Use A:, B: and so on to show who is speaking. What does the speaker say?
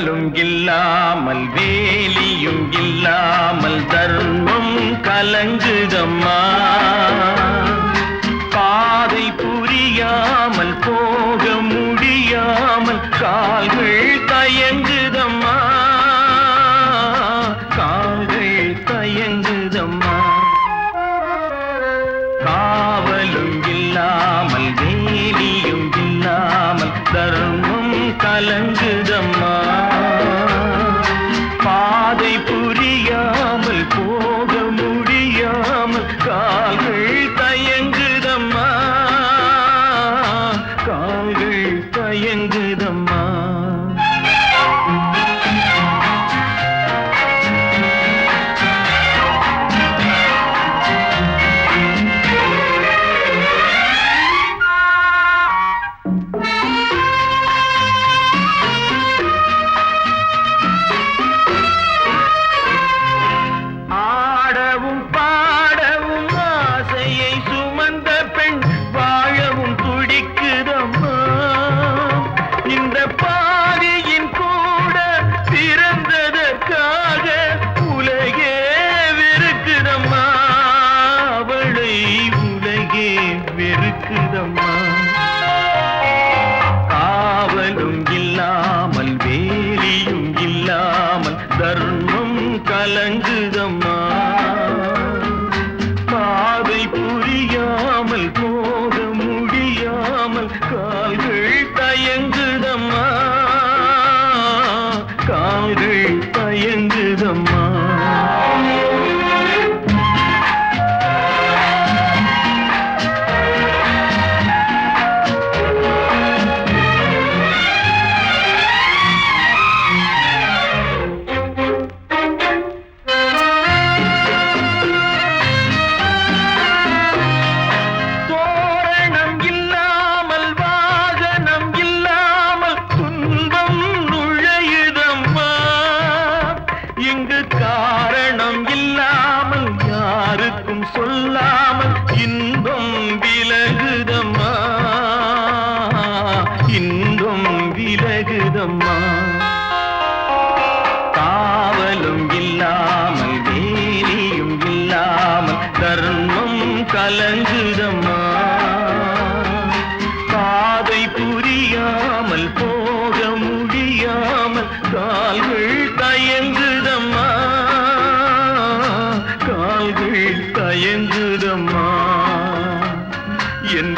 A: கல்லும் இல்லாமல் வேலியும் இல்லாமல் தர்மம் கலங்குதம்மா. பாதை புரியாமல் போக முடியாமல் கால்கள் சங்கமா காரணம் இல்லாமல் யாருக்கும் சொல்லாமல் இன்பம் விலகுதம்மா. இன்பம் விலகுதம்மா. காவலும் இல்லாமல் வேலியும் இல்லாமல் தர்மம் கலங்குதம்மா. தயங்குதம்மா. என்